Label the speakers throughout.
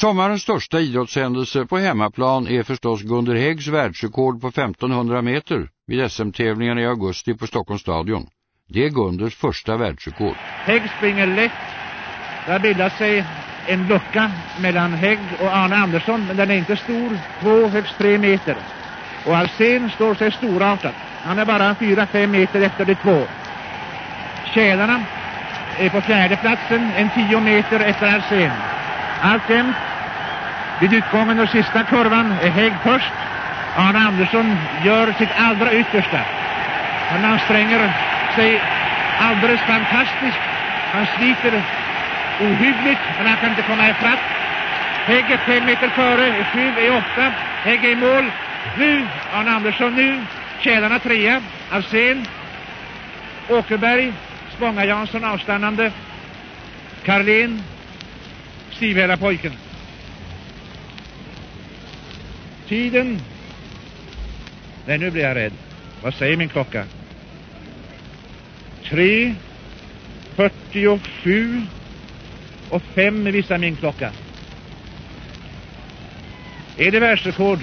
Speaker 1: Sommarens största idrottshändelse på hemmaplan är förstås Gunder Häggs världsrekord på 1500 meter vid SM-tävlingarna i augusti på Stockholms stadion. Det är Gunders första världsrekord.
Speaker 2: Hägg springer lätt. Det har bildat sig en lucka mellan Hägg och Arne Andersson, men den är inte stor, två, högst tre meter. Och Alsen står sig storartat. Han är bara fyra, fem meter efter de två. Tjälarna är på fjärde platsen, en tio meter efter Alsen. Alltjämt vid utgången av sista kurvan är Hägg först. Arne Andersson gör sitt allra yttersta. Han anstränger sig alldeles fantastiskt. Han sliter ohyggligt, men han kan inte komma ifatt. Hägg är fem meter före, sju är åtta. Hägg är i mål. Nu, Arne Andersson nu. Tjälarna trea. Alsen. Åkerberg. Spånga Jansson avstannande. Karlén. Stivhälla pojken. Tiden. Nej, nu blir jag rädd. Vad säger min klocka? 3, 47 och 5 visar min klocka. Är det världsrekord?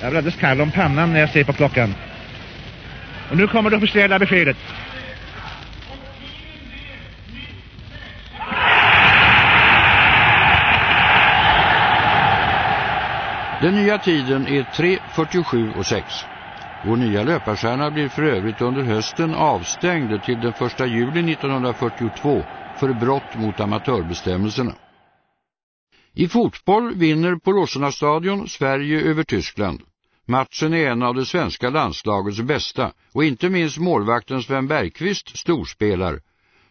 Speaker 2: Jag blir alldeles kall om pannan när jag ser på klockan. Och nu kommer det officiella beskedet.
Speaker 1: Den nya tiden är 3.47 och 6. Vår nya löparstjärna blir för övrigt under hösten avstängd till den 1 juli 1942 för brott mot amatörbestämmelserna. I fotboll vinner på Råsunda-stadion Sverige över Tyskland. Matchen är en av det svenska landslagets bästa och inte minst målvakten Sven Bergqvist storspelar.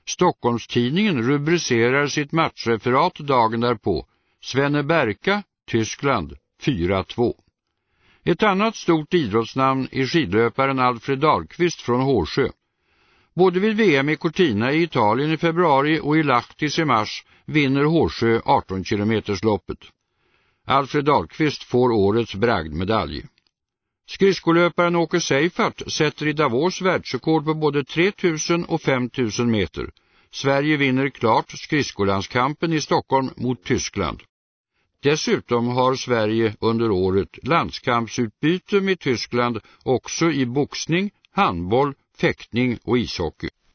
Speaker 1: Stockholmstidningen rubricerar sitt matchreferat dagen därpå. Svenne Berka, Tyskland, 4-2. Ett annat stort idrottsnamn är skidlöparen Alfred Dahlqvist från Hårsjö. Både vid VM i Cortina i Italien i februari och i Lahtis i mars vinner Hårsjö 18 kilometersloppet. Alfred Dahlqvist får årets bragdmedalj. Skridskolöparen Åke Seifert sätter i Davos världsrekord på både 3000 och 5000 meter. Sverige vinner klart skridskolandskampen i Stockholm mot Tyskland. Dessutom har Sverige under året landskampsutbyte med Tyskland också i boxning, handboll, fäktning och ishockey.